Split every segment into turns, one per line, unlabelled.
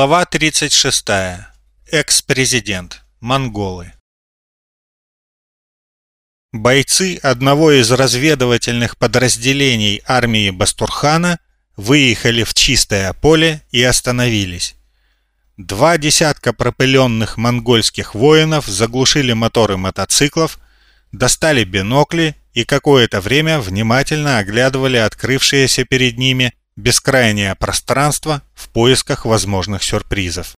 Глава 36. Экс-президент. Монголы. Бойцы одного из разведывательных подразделений армии Бастурхана выехали в чистое поле и остановились. Два десятка пропыленных монгольских воинов заглушили моторы мотоциклов, достали бинокли и какое-то время внимательно оглядывали открывшиеся перед ними бескрайнее пространство в поисках возможных сюрпризов.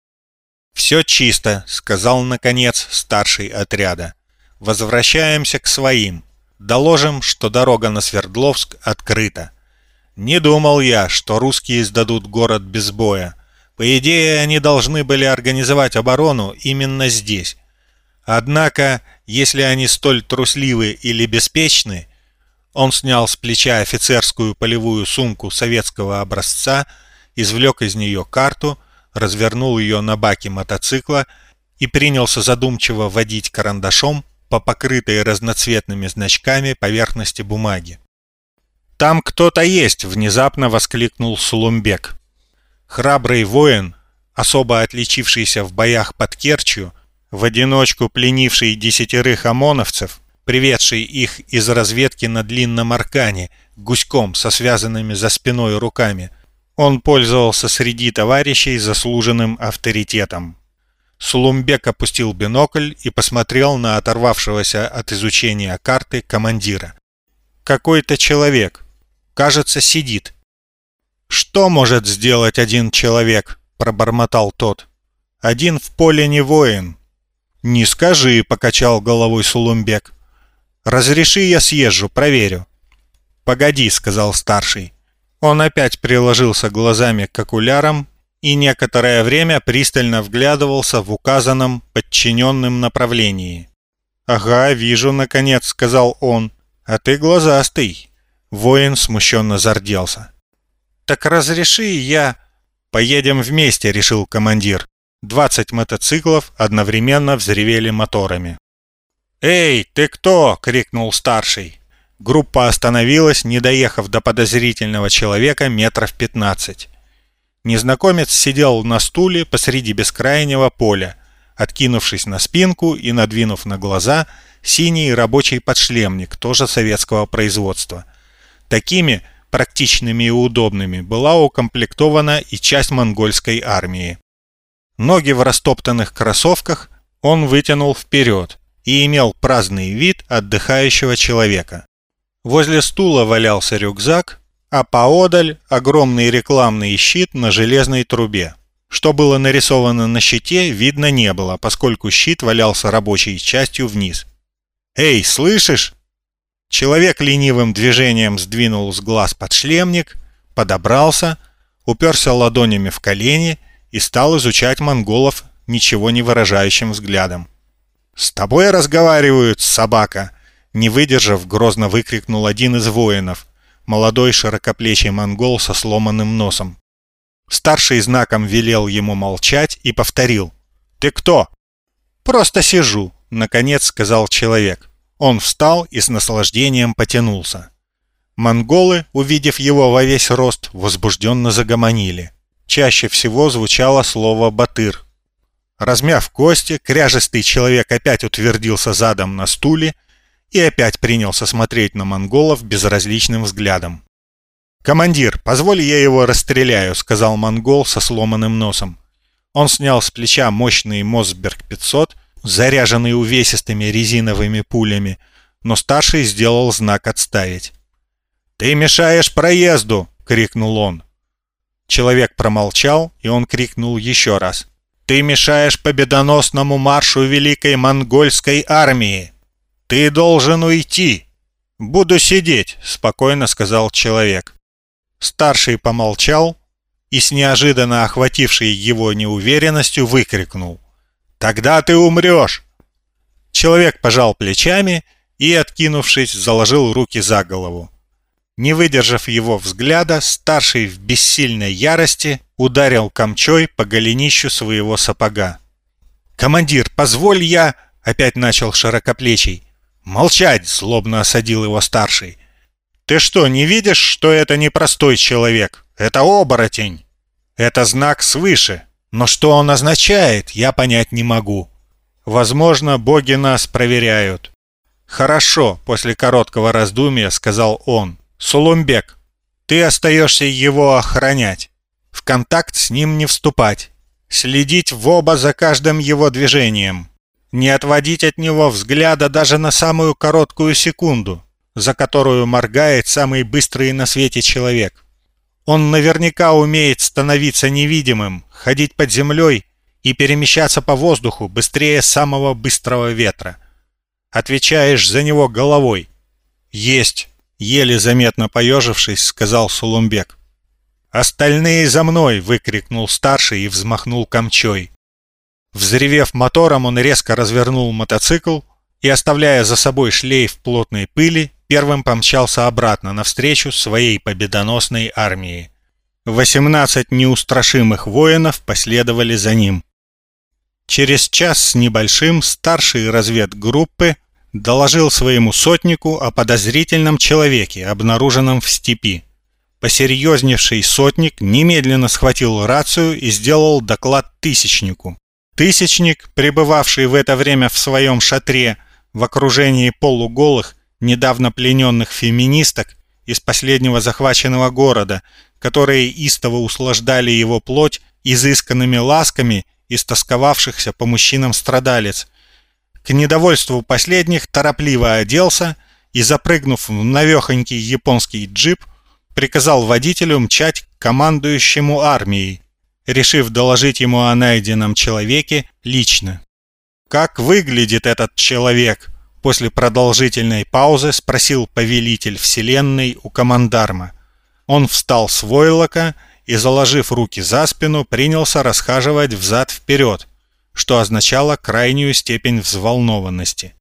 «Все чисто», — сказал, наконец, старший отряда. «Возвращаемся к своим. Доложим, что дорога на Свердловск открыта. Не думал я, что русские сдадут город без боя. По идее, они должны были организовать оборону именно здесь. Однако, если они столь трусливы или беспечны, он снял с плеча офицерскую полевую сумку советского образца, извлек из нее карту, развернул ее на баке мотоцикла и принялся задумчиво водить карандашом по покрытой разноцветными значками поверхности бумаги. «Там кто-то есть!» — внезапно воскликнул Сулумбек. Храбрый воин, особо отличившийся в боях под Керчью, в одиночку пленивший десятерых ОМОНовцев, приведший их из разведки на длинном аркане, гуськом со связанными за спиной руками. Он пользовался среди товарищей заслуженным авторитетом. Сулумбек опустил бинокль и посмотрел на оторвавшегося от изучения карты командира. «Какой-то человек. Кажется, сидит». «Что может сделать один человек?» – пробормотал тот. «Один в поле не воин». «Не скажи», – покачал головой Сулумбек. Разреши я съезжу, проверю». «Погоди», — сказал старший. Он опять приложился глазами к окулярам и некоторое время пристально вглядывался в указанном подчиненным направлении. «Ага, вижу, наконец», — сказал он. «А ты глазастый». Воин смущенно зарделся. «Так разреши я...» «Поедем вместе», — решил командир. Двадцать мотоциклов одновременно взревели моторами. «Эй, ты кто?» — крикнул старший. Группа остановилась, не доехав до подозрительного человека метров пятнадцать. Незнакомец сидел на стуле посреди бескрайнего поля, откинувшись на спинку и надвинув на глаза синий рабочий подшлемник, тоже советского производства. Такими практичными и удобными была укомплектована и часть монгольской армии. Ноги в растоптанных кроссовках он вытянул вперед, и имел праздный вид отдыхающего человека. Возле стула валялся рюкзак, а поодаль огромный рекламный щит на железной трубе. Что было нарисовано на щите, видно не было, поскольку щит валялся рабочей частью вниз. «Эй, слышишь?» Человек ленивым движением сдвинул с глаз подшлемник, подобрался, уперся ладонями в колени и стал изучать монголов ничего не выражающим взглядом. «С тобой разговаривают, собака!» Не выдержав, грозно выкрикнул один из воинов, молодой широкоплечий монгол со сломанным носом. Старший знаком велел ему молчать и повторил. «Ты кто?» «Просто сижу», — наконец сказал человек. Он встал и с наслаждением потянулся. Монголы, увидев его во весь рост, возбужденно загомонили. Чаще всего звучало слово «батыр», Размяв кости, кряжестый человек опять утвердился задом на стуле и опять принялся смотреть на монголов безразличным взглядом. «Командир, позволь я его расстреляю», — сказал монгол со сломанным носом. Он снял с плеча мощный Мосберг-500, заряженный увесистыми резиновыми пулями, но старший сделал знак «отставить». «Ты мешаешь проезду!» — крикнул он. Человек промолчал, и он крикнул еще раз. Ты мешаешь победоносному маршу великой монгольской армии. Ты должен уйти. Буду сидеть, спокойно сказал человек. Старший помолчал и с неожиданно охватившей его неуверенностью выкрикнул. «Тогда ты умрешь!» Человек пожал плечами и, откинувшись, заложил руки за голову. Не выдержав его взгляда, старший в бессильной ярости ударил камчой по голенищу своего сапога. «Командир, позволь я...» — опять начал широкоплечий. «Молчать!» — злобно осадил его старший. «Ты что, не видишь, что это не простой человек? Это оборотень! Это знак свыше! Но что он означает, я понять не могу. Возможно, боги нас проверяют. Хорошо, после короткого раздумья сказал он. Сулумбек, ты остаешься его охранять. В контакт с ним не вступать. Следить в оба за каждым его движением. Не отводить от него взгляда даже на самую короткую секунду, за которую моргает самый быстрый на свете человек. Он наверняка умеет становиться невидимым, ходить под землей и перемещаться по воздуху быстрее самого быстрого ветра. Отвечаешь за него головой. «Есть!» — еле заметно поежившись, сказал Сулумбек. «Остальные за мной!» — выкрикнул старший и взмахнул камчой. Взревев мотором, он резко развернул мотоцикл и, оставляя за собой шлейф плотной пыли, первым помчался обратно навстречу своей победоносной армии. Восемнадцать неустрашимых воинов последовали за ним. Через час с небольшим старший разведгруппы доложил своему сотнику о подозрительном человеке, обнаруженном в степи. Посерьезневший сотник немедленно схватил рацию и сделал доклад тысячнику. Тысячник, пребывавший в это время в своем шатре в окружении полуголых, недавно плененных феминисток из последнего захваченного города, которые истово услаждали его плоть изысканными ласками истосковавшихся по мужчинам страдалец. К недовольству последних торопливо оделся и, запрыгнув в навехонький японский джип, приказал водителю мчать к командующему армией, решив доложить ему о найденном человеке лично. «Как выглядит этот человек?» После продолжительной паузы спросил повелитель вселенной у командарма. Он встал с войлока и, заложив руки за спину, принялся расхаживать взад-вперед, что означало крайнюю степень взволнованности.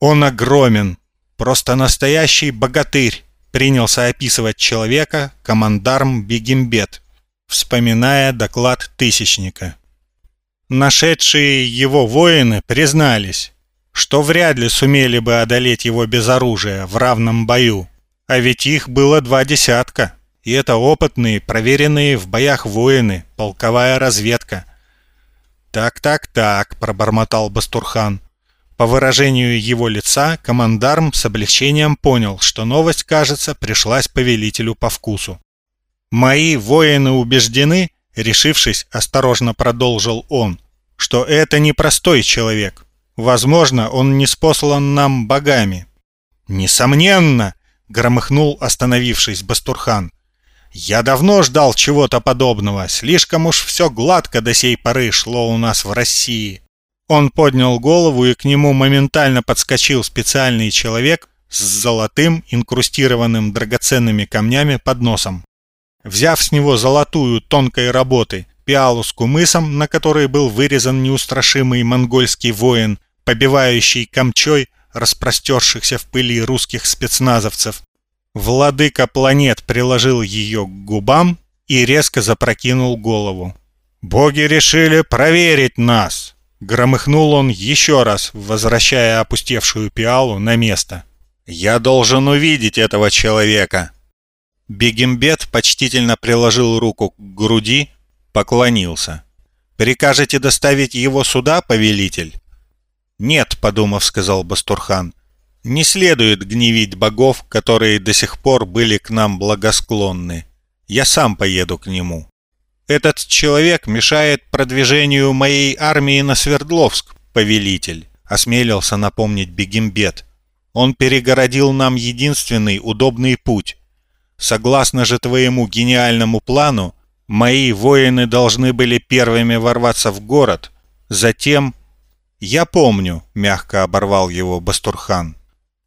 «Он огромен, просто настоящий богатырь», принялся описывать человека командарм Бегембет, вспоминая доклад Тысячника. Нашедшие его воины признались, что вряд ли сумели бы одолеть его без оружия в равном бою, а ведь их было два десятка. И это опытные, проверенные в боях воины, полковая разведка. «Так-так-так», — пробормотал Бастурхан. По выражению его лица, командарм с облегчением понял, что новость, кажется, пришлась повелителю по вкусу. «Мои воины убеждены», — решившись, осторожно продолжил он, «что это не простой человек. Возможно, он не спослан нам богами». «Несомненно!» — громыхнул, остановившись Бастурхан. Я давно ждал чего-то подобного, слишком уж все гладко до сей поры шло у нас в России. Он поднял голову, и к нему моментально подскочил специальный человек с золотым, инкрустированным драгоценными камнями под носом. Взяв с него золотую тонкой работы пиалу с кумысом, на которой был вырезан неустрашимый монгольский воин, побивающий камчой распростершихся в пыли русских спецназовцев, Владыка планет приложил ее к губам и резко запрокинул голову. «Боги решили проверить нас!» Громыхнул он еще раз, возвращая опустевшую пиалу на место. «Я должен увидеть этого человека!» Бегембет почтительно приложил руку к груди, поклонился. «Прикажете доставить его сюда, повелитель?» «Нет», — подумав, сказал Бастурхан. Не следует гневить богов, которые до сих пор были к нам благосклонны. Я сам поеду к нему. Этот человек мешает продвижению моей армии на Свердловск, повелитель, осмелился напомнить Бегембет. Он перегородил нам единственный удобный путь. Согласно же твоему гениальному плану, мои воины должны были первыми ворваться в город, затем... Я помню, мягко оборвал его Бастурхан.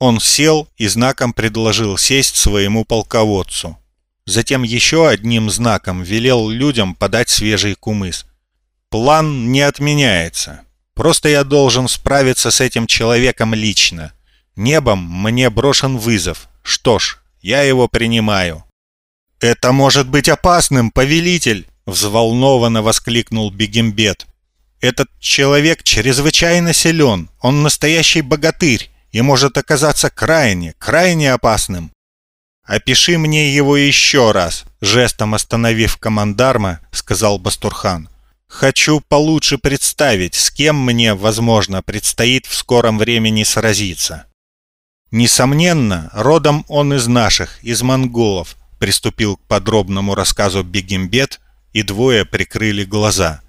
Он сел и знаком предложил сесть своему полководцу. Затем еще одним знаком велел людям подать свежий кумыс. «План не отменяется. Просто я должен справиться с этим человеком лично. Небом мне брошен вызов. Что ж, я его принимаю». «Это может быть опасным, повелитель!» — взволнованно воскликнул Бегембет. «Этот человек чрезвычайно силен. Он настоящий богатырь и может оказаться крайне, крайне опасным. «Опиши мне его еще раз», — жестом остановив командарма, сказал Бастурхан. Хочу получше представить, с кем мне, возможно, предстоит в скором времени сразиться. Несомненно, родом он из наших, из монголов, приступил к подробному рассказу Бегембет, и двое прикрыли глаза.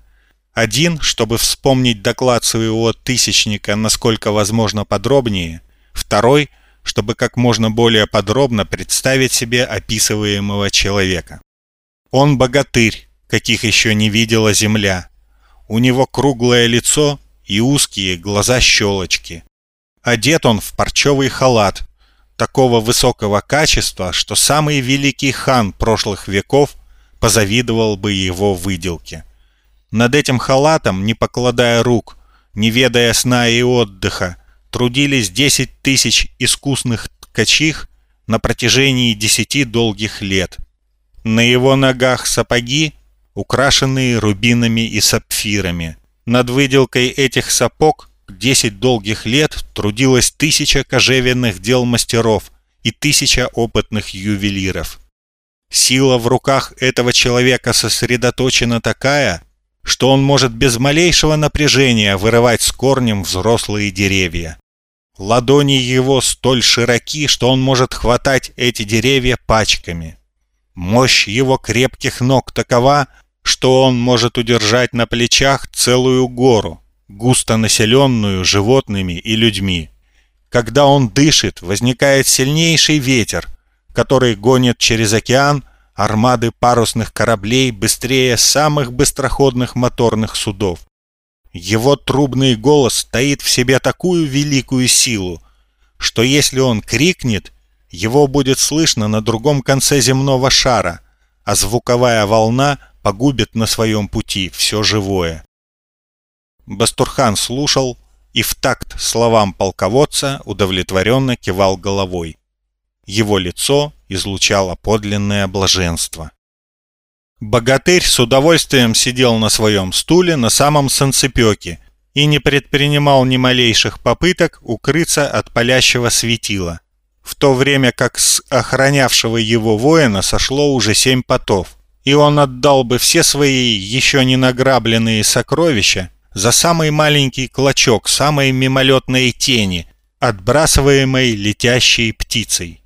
Один, чтобы вспомнить доклад своего тысячника насколько возможно подробнее, второй, чтобы как можно более подробно представить себе описываемого человека. Он богатырь, каких еще не видела земля. У него круглое лицо и узкие глаза-щелочки. Одет он в парчевый халат, такого высокого качества, что самый великий хан прошлых веков позавидовал бы его выделке. Над этим халатом, не покладая рук, не ведая сна и отдыха, трудились десять тысяч искусных ткачих на протяжении десяти долгих лет. На его ногах сапоги, украшенные рубинами и сапфирами. Над выделкой этих сапог десять долгих лет трудилось тысяча кожевенных дел мастеров и тысяча опытных ювелиров. Сила в руках этого человека сосредоточена такая, что он может без малейшего напряжения вырывать с корнем взрослые деревья. Ладони его столь широки, что он может хватать эти деревья пачками. Мощь его крепких ног такова, что он может удержать на плечах целую гору, густо населенную животными и людьми. Когда он дышит, возникает сильнейший ветер, который гонит через океан армады парусных кораблей быстрее самых быстроходных моторных судов. Его трубный голос таит в себе такую великую силу, что если он крикнет, его будет слышно на другом конце земного шара, а звуковая волна погубит на своем пути все живое. Бастурхан слушал и в такт словам полководца удовлетворенно кивал головой. Его лицо излучало подлинное блаженство. Богатырь с удовольствием сидел на своем стуле на самом санцепёке и не предпринимал ни малейших попыток укрыться от палящего светила, в то время как с охранявшего его воина сошло уже семь потов, и он отдал бы все свои еще не награбленные сокровища за самый маленький клочок самой мимолетной тени, отбрасываемой летящей птицей.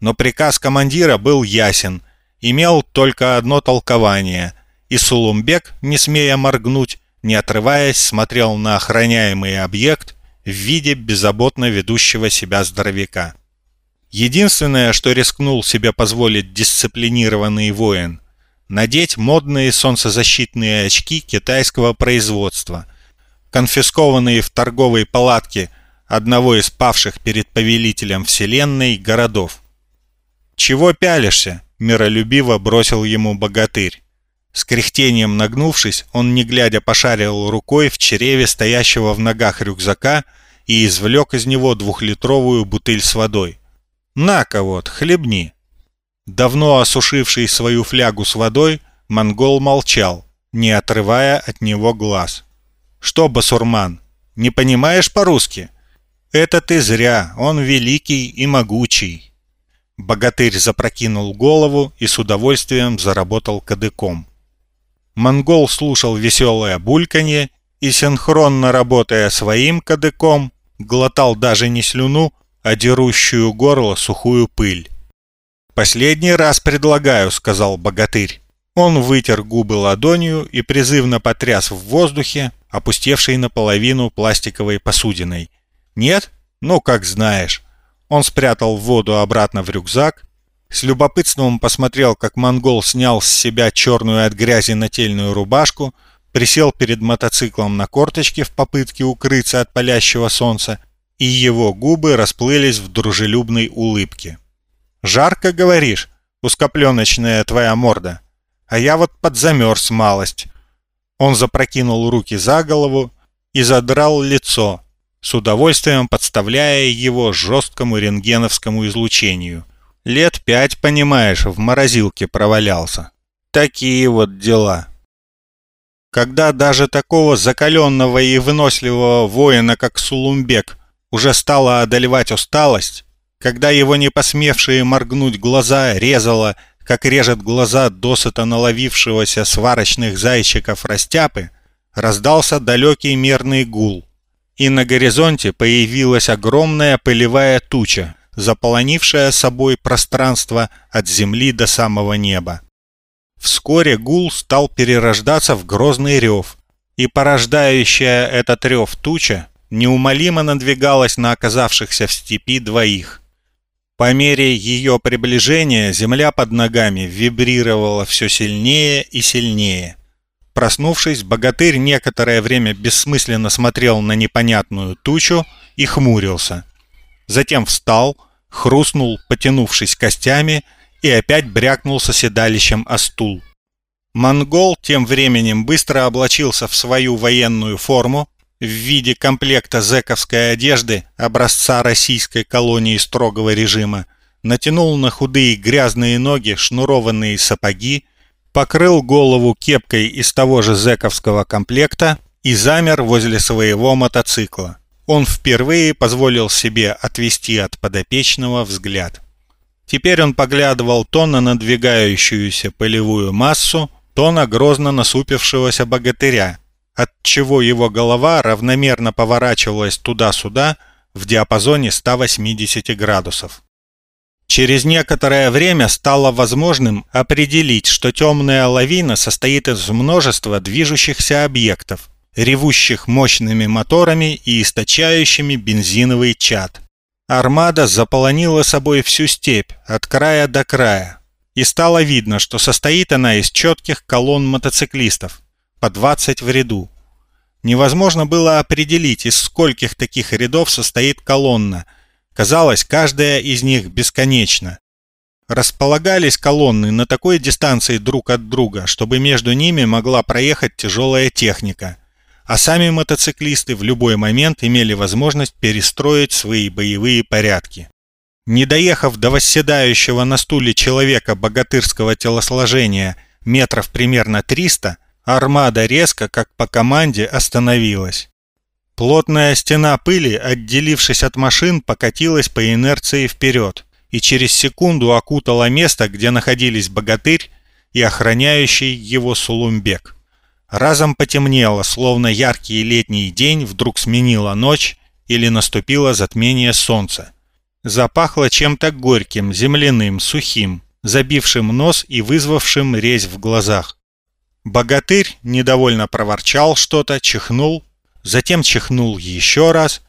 Но приказ командира был ясен, имел только одно толкование, и Сулумбек, не смея моргнуть, не отрываясь, смотрел на охраняемый объект в виде беззаботно ведущего себя здоровяка. Единственное, что рискнул себе позволить дисциплинированный воин – надеть модные солнцезащитные очки китайского производства, конфискованные в торговой палатке одного из павших перед повелителем вселенной городов. «Чего пялишься?» – миролюбиво бросил ему богатырь. С кряхтением нагнувшись, он не глядя пошарил рукой в чреве стоящего в ногах рюкзака и извлек из него двухлитровую бутыль с водой. «На-ка вот, хлебни!» Давно осушивший свою флягу с водой, монгол молчал, не отрывая от него глаз. «Что, басурман, не понимаешь по-русски?» «Это ты зря, он великий и могучий». Богатырь запрокинул голову и с удовольствием заработал кадыком. Монгол слушал веселое бульканье и, синхронно работая своим кадыком, глотал даже не слюну, а дерущую горло сухую пыль. «Последний раз предлагаю», — сказал богатырь. Он вытер губы ладонью и призывно потряс в воздухе, опустевшей наполовину пластиковой посудиной. «Нет? Ну, как знаешь». Он спрятал воду обратно в рюкзак, с любопытством посмотрел, как монгол снял с себя черную от грязи нательную рубашку, присел перед мотоциклом на корточке в попытке укрыться от палящего солнца, и его губы расплылись в дружелюбной улыбке. «Жарко, говоришь, узкопленочная твоя морда? А я вот подзамерз малость». Он запрокинул руки за голову и задрал лицо, с удовольствием подставляя его жесткому рентгеновскому излучению. Лет пять, понимаешь, в морозилке провалялся. Такие вот дела. Когда даже такого закаленного и выносливого воина, как Сулумбек, уже стала одолевать усталость, когда его не посмевшие моргнуть глаза резало, как режет глаза досыта наловившегося сварочных зайчиков растяпы, раздался далекий мерный гул, и на горизонте появилась огромная пылевая туча, заполонившая собой пространство от земли до самого неба. Вскоре гул стал перерождаться в грозный рев, и порождающая этот рев туча неумолимо надвигалась на оказавшихся в степи двоих. По мере ее приближения земля под ногами вибрировала все сильнее и сильнее. Проснувшись, богатырь некоторое время бессмысленно смотрел на непонятную тучу и хмурился. Затем встал, хрустнул, потянувшись костями, и опять брякнулся седалищем о стул. Монгол тем временем быстро облачился в свою военную форму в виде комплекта зэковской одежды образца российской колонии строгого режима, натянул на худые грязные ноги шнурованные сапоги, покрыл голову кепкой из того же зэковского комплекта и замер возле своего мотоцикла. Он впервые позволил себе отвести от подопечного взгляд. Теперь он поглядывал то на надвигающуюся полевую массу, то на грозно насупившегося богатыря, отчего его голова равномерно поворачивалась туда-сюда в диапазоне 180 градусов. Через некоторое время стало возможным определить, что темная лавина состоит из множества движущихся объектов, ревущих мощными моторами и источающими бензиновый чад. Армада заполонила собой всю степь от края до края, и стало видно, что состоит она из четких колонн мотоциклистов, по 20 в ряду. Невозможно было определить, из скольких таких рядов состоит колонна. Казалось, каждая из них бесконечна. Располагались колонны на такой дистанции друг от друга, чтобы между ними могла проехать тяжелая техника – а сами мотоциклисты в любой момент имели возможность перестроить свои боевые порядки. Не доехав до восседающего на стуле человека богатырского телосложения метров примерно 300, армада резко, как по команде, остановилась. Плотная стена пыли, отделившись от машин, покатилась по инерции вперед и через секунду окутала место, где находились богатырь и охраняющий его Сулумбек. Разом потемнело, словно яркий летний день вдруг сменила ночь или наступило затмение солнца. Запахло чем-то горьким, земляным, сухим, забившим нос и вызвавшим резь в глазах. Богатырь недовольно проворчал что-то, чихнул, затем чихнул еще раз,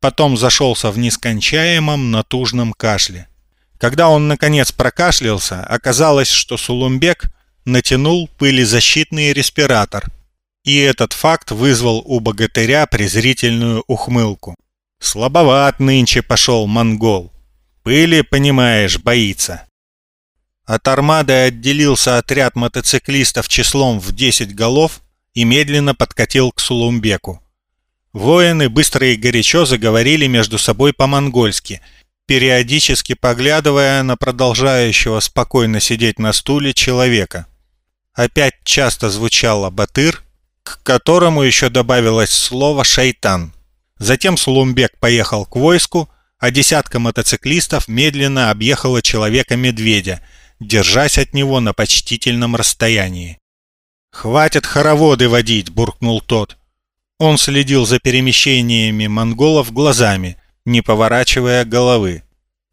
потом зашелся в нескончаемом натужном кашле. Когда он наконец прокашлялся, оказалось, что Сулумбек натянул пылезащитный респиратор, и этот факт вызвал у богатыря презрительную ухмылку. Слабоват нынче пошел монгол. Пыли, понимаешь, боится. От армады отделился отряд мотоциклистов числом в 10 голов и медленно подкатил к Сулумбеку. Воины быстро и горячо заговорили между собой по-монгольски, периодически поглядывая на продолжающего спокойно сидеть на стуле человека. Опять часто звучало «батыр», к которому еще добавилось слово «шайтан». Затем Сулумбек поехал к войску, а десятка мотоциклистов медленно объехала человека-медведя, держась от него на почтительном расстоянии. «Хватит хороводы водить!» – буркнул тот. Он следил за перемещениями монголов глазами, не поворачивая головы.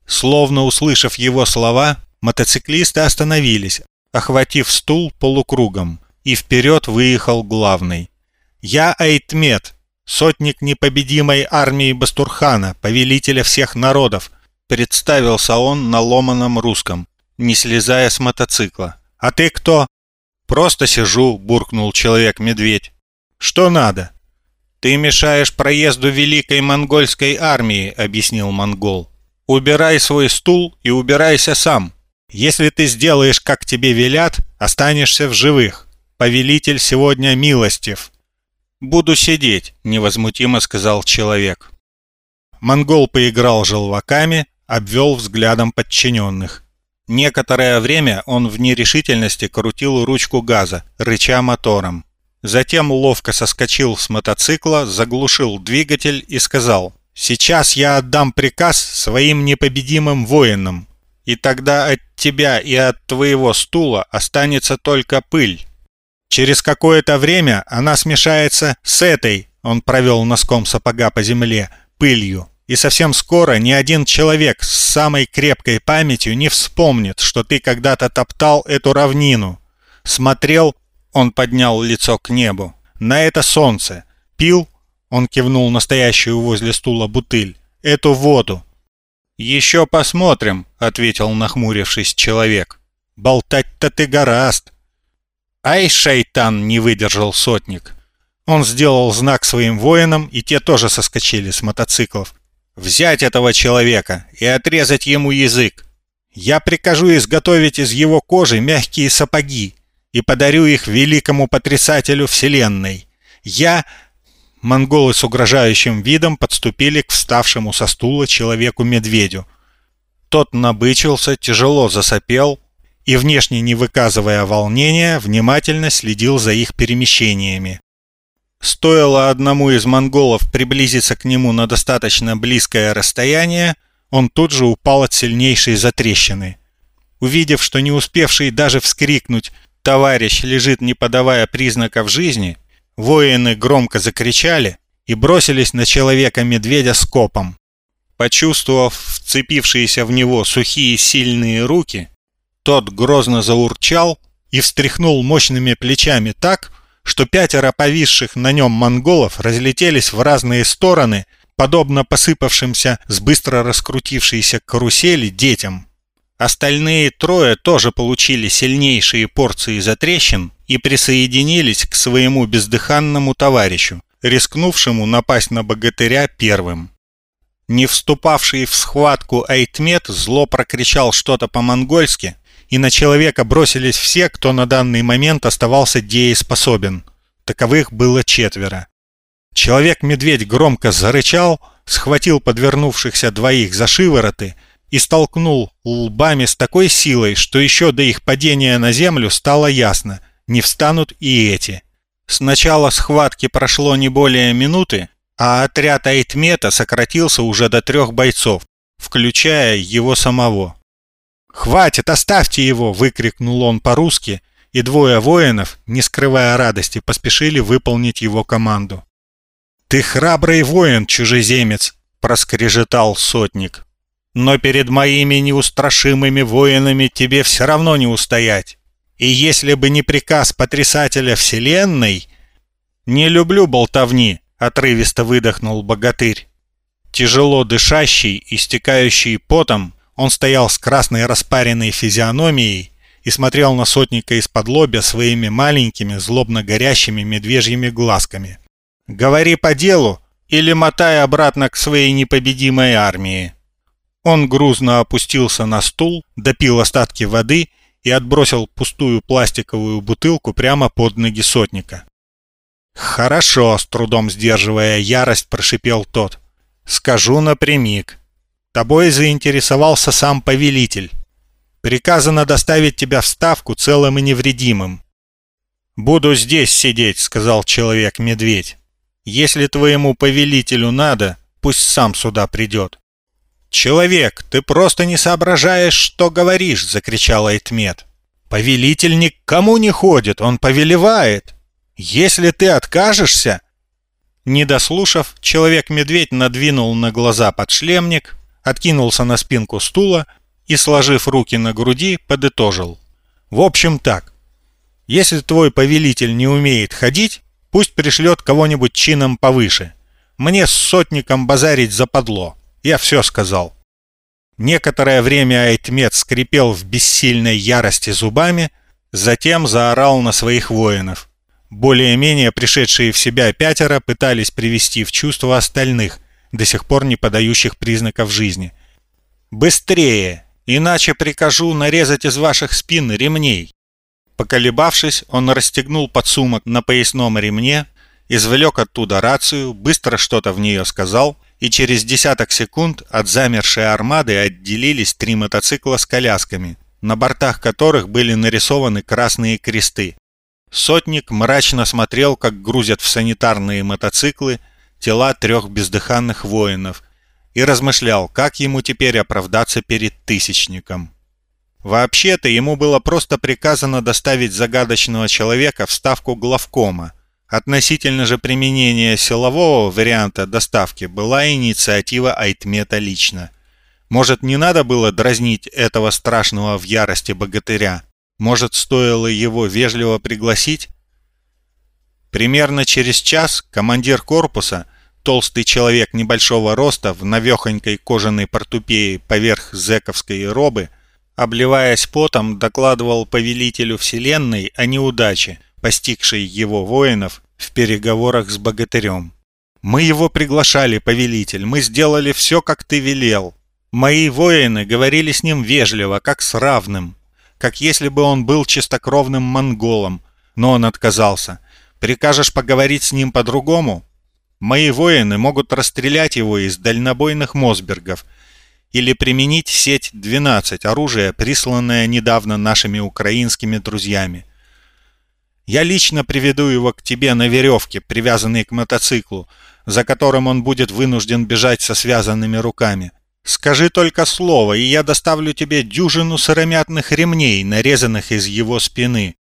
Словно услышав его слова, мотоциклисты остановились, охватив стул полукругом, и вперед выехал главный. «Я Айтмет, сотник непобедимой армии Бастурхана, повелителя всех народов», представился он на ломаном русском, не слезая с мотоцикла. «А ты кто?» «Просто сижу», — буркнул человек-медведь. «Что надо?» «Ты мешаешь проезду великой монгольской армии», — объяснил монгол. «Убирай свой стул и убирайся сам. Если ты сделаешь, как тебе велят, останешься в живых. Повелитель сегодня милостив». «Буду сидеть», — невозмутимо сказал человек. Монгол поиграл желваками, обвел взглядом подчиненных. Некоторое время он в нерешительности крутил ручку газа, рыча мотором. Затем ловко соскочил с мотоцикла, заглушил двигатель и сказал «Сейчас я отдам приказ своим непобедимым воинам, и тогда от тебя и от твоего стула останется только пыль. Через какое-то время она смешается с этой, он провел носком сапога по земле, пылью. И совсем скоро ни один человек с самой крепкой памятью не вспомнит, что ты когда-то топтал эту равнину. Смотрел, он поднял лицо к небу, на это солнце, пил, он кивнул настоящую возле стула бутыль, эту воду. «Еще посмотрим», — ответил нахмурившись человек. «Болтать-то ты гораст». «Ай, шайтан!» — не выдержал сотник. Он сделал знак своим воинам, и те тоже соскочили с мотоциклов взять этого человека и отрезать ему язык. Я прикажу изготовить из его кожи мягкие сапоги и подарю их великому потрясателю Вселенной. Я...» Монголы с угрожающим видом подступили к вставшему со стула человеку-медведю. Тот набычился, тяжело засопел и, внешне не выказывая волнения, внимательно следил за их перемещениями. Стоило одному из монголов приблизиться к нему на достаточно близкое расстояние, он тут же упал от сильнейшей затрещины. Увидев, что не успевший даже вскрикнуть «товарищ лежит, не подавая признаков жизни», воины громко закричали и бросились на человека-медведя с копом. Почувствовав вцепившиеся в него сухие сильные руки, тот грозно заурчал и встряхнул мощными плечами так, что пятеро повисших на нем монголов разлетелись в разные стороны, подобно посыпавшимся с быстро раскрутившейся карусели детям. Остальные трое тоже получили сильнейшие порции затрещин и присоединились к своему бездыханному товарищу, рискнувшему напасть на богатыря первым. Не вступавший в схватку Айтмет зло прокричал что-то по-монгольски, и на человека бросились все, кто на данный момент оставался дееспособен. Таковых было четверо. Человек-медведь громко зарычал, схватил подвернувшихся двоих за шивороты и столкнул лбами с такой силой, что еще до их падения на землю стало ясно – не встанут и эти. С начала схватки прошло не более минуты, а отряд Айтмета сократился уже до трех бойцов, включая его самого. «Хватит, оставьте его!» — выкрикнул он по-русски, и двое воинов, не скрывая радости, поспешили выполнить его команду. «Ты храбрый воин, чужеземец!» — проскрежетал сотник. «Но перед моими неустрашимыми воинами тебе все равно не устоять. И если бы не приказ потрясателя Вселенной...» «Не люблю болтовни», — отрывисто выдохнул богатырь. Тяжело дышащий, истекающий потом, он стоял с красной распаренной физиономией и смотрел на сотника из-под лобя своими маленькими, злобно горящими медвежьими глазками. «Говори по делу или мотай обратно к своей непобедимой армии». Он грузно опустился на стул, допил остатки воды и отбросил пустую пластиковую бутылку прямо под ноги сотника. «Хорошо», — с трудом сдерживая ярость, прошипел тот. «Скажу напрямик. Тобой заинтересовался сам повелитель. Приказано доставить тебя в Ставку целым и невредимым. «Буду здесь сидеть», — сказал человек-медведь. «Если твоему повелителю надо, пусть сам сюда придет». «Человек, ты просто не соображаешь, что говоришь!» — закричал Айтмет. «Повелитель ни к кому не ходит, он повелевает. Если ты откажешься...» Не дослушав, человек-медведь надвинул на глаза подшлемник, откинулся на спинку стула и, сложив руки на груди, подытожил. «В общем так. Если твой повелитель не умеет ходить, пусть пришлет кого-нибудь чином повыше. Мне с сотником базарить западло. Я все сказал». Некоторое время Айтмет скрипел в бессильной ярости зубами, затем заорал на своих воинов. Более-менее пришедшие в себя пятеро пытались привести в чувство остальных – до сих пор не подающих признаков жизни. «Быстрее! Иначе прикажу нарезать из ваших спин ремней!» Поколебавшись, он расстегнул подсумок на поясном ремне, извлек оттуда рацию, быстро что-то в нее сказал, и через десяток секунд от замершей армады отделились три мотоцикла с колясками, на бортах которых были нарисованы красные кресты. Сотник мрачно смотрел, как грузят в санитарные мотоциклы тела трех бездыханных воинов и размышлял, как ему теперь оправдаться перед Тысячником. Вообще-то ему было просто приказано доставить загадочного человека в ставку главкома. Относительно же применения силового варианта доставки была инициатива Айтмета лично. Может, не надо было дразнить этого страшного в ярости богатыря? Может, стоило его вежливо пригласить? Примерно через час командир корпуса, толстый человек небольшого роста в навехонькой кожаной портупее поверх зэковской робы, обливаясь потом, докладывал повелителю вселенной о неудаче, постигшей его воинов в переговорах с богатырем. «Мы его приглашали, повелитель, мы сделали все, как ты велел. Мои воины говорили с ним вежливо, как с равным, как если бы он был чистокровным монголом, но он отказался. Прикажешь поговорить с ним по-другому? Мои воины могут расстрелять его из дальнобойных Мосбергов или применить сеть 12, оружие, присланное недавно нашими украинскими друзьями. Я лично приведу его к тебе на веревке, привязанной к мотоциклу, за которым он будет вынужден бежать со связанными руками. Скажи только слово, и я доставлю тебе дюжину сыромятных ремней, нарезанных из его спины.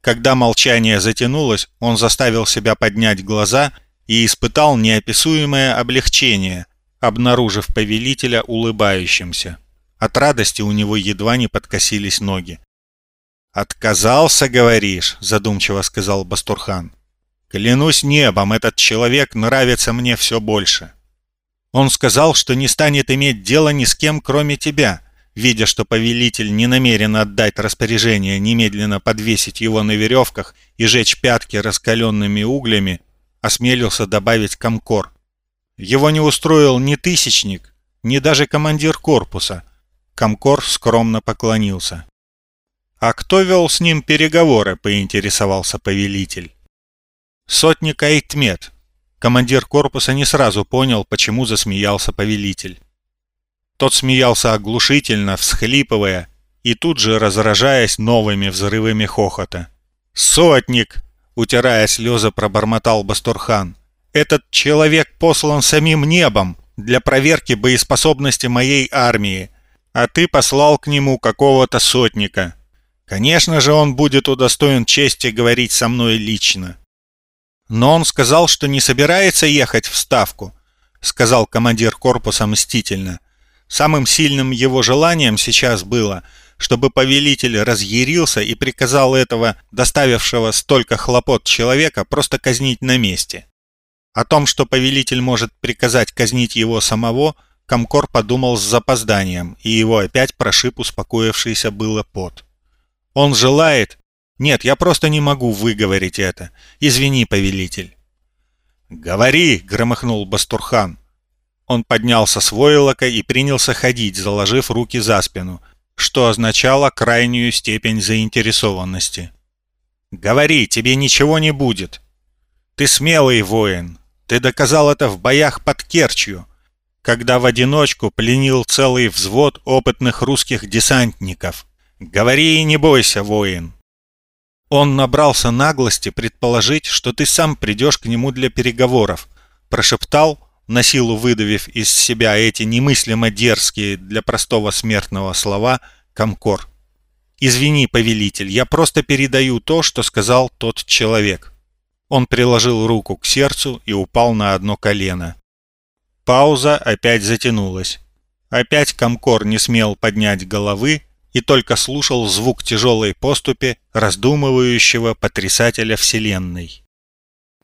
Когда молчание затянулось, он заставил себя поднять глаза и испытал неописуемое облегчение, обнаружив повелителя улыбающимся. От радости у него едва не подкосились ноги. «Отказался, говоришь?» – задумчиво сказал Бастурхан. «Клянусь небом, этот человек нравится мне все больше. Он сказал, что не станет иметь дела ни с кем, кроме тебя, видя, что повелитель не намерен отдать распоряжение немедленно подвесить его на веревках и жечь пятки раскаленными углями, осмелился добавить комкор. Его не устроил ни тысячник, ни даже командир корпуса. Комкор скромно поклонился. «А кто вел с ним переговоры?» — поинтересовался повелитель. «Сотник Айтмет». Командир корпуса не сразу понял, почему засмеялся повелитель. Тот смеялся оглушительно, всхлипывая, и тут же разражаясь новыми взрывами хохота. «Сотник!» — утирая слезы, пробормотал Бастурхан. «Этот человек послан самим небом для проверки боеспособности моей армии, а ты послал к нему какого-то сотника. Конечно же, он будет удостоен чести говорить со мной лично». «Но он сказал, что не собирается ехать в Ставку», — сказал командир корпуса мстительно. Самым сильным его желанием сейчас было, чтобы повелитель разъярился и приказал этого, доставившего столько хлопот человека, просто казнить на месте. О том, что повелитель может приказать казнить его самого, Комкор подумал с запозданием, и его опять прошиб успокоившийся было пот. Он желает... Нет, я просто не могу выговорить это. Извини, повелитель. «Говори!» — громыхнул Бастурхан. Он поднялся с войлока и принялся ходить, заложив руки за спину, что означало крайнюю степень заинтересованности. «Говори, тебе ничего не будет. Ты смелый воин. Ты доказал это в боях под Керчью, когда в одиночку пленил целый взвод опытных русских десантников. Говори и не бойся, воин». Он набрался наглости предположить, что ты сам придешь к нему для переговоров, прошептал, на силу выдавив из себя эти немыслимо дерзкие для простого смертного слова «комкор». «Извини, повелитель, я просто передаю то, что сказал тот человек». Он приложил руку к сердцу и упал на одно колено. Пауза опять затянулась. Опять Комкор не смел поднять головы и только слушал звук тяжелой поступи раздумывающего потрясателя Вселенной.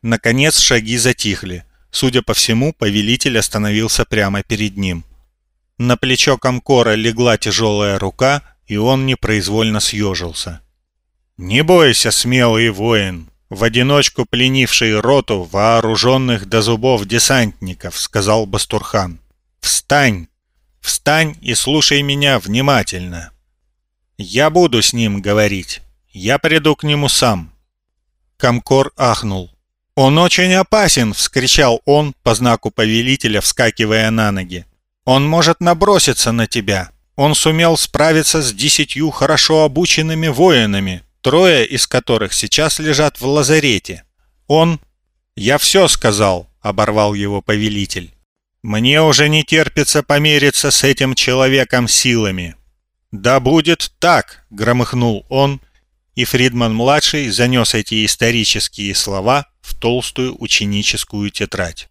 Наконец шаги затихли. Судя по всему, повелитель остановился прямо перед ним. На плечо Комкора легла тяжелая рука, и он непроизвольно съежился. «Не бойся, смелый воин, в одиночку пленивший роту вооруженных до зубов десантников», — сказал Бастурхан. «Встань! Встань и слушай меня внимательно. Я буду с ним говорить. Я приду к нему сам». Комкор ахнул. «Он очень опасен!» — вскричал он по знаку повелителя, вскакивая на ноги. «Он может наброситься на тебя. Он сумел справиться с десятью хорошо обученными воинами, трое из которых сейчас лежат в лазарете. Он...» «Я все сказал», — оборвал его повелитель. «Мне уже не терпится помериться с этим человеком силами. «Да будет так!» — громыхнул он, и Фридман-младший занес эти исторические слова в толстую ученическую тетрадь.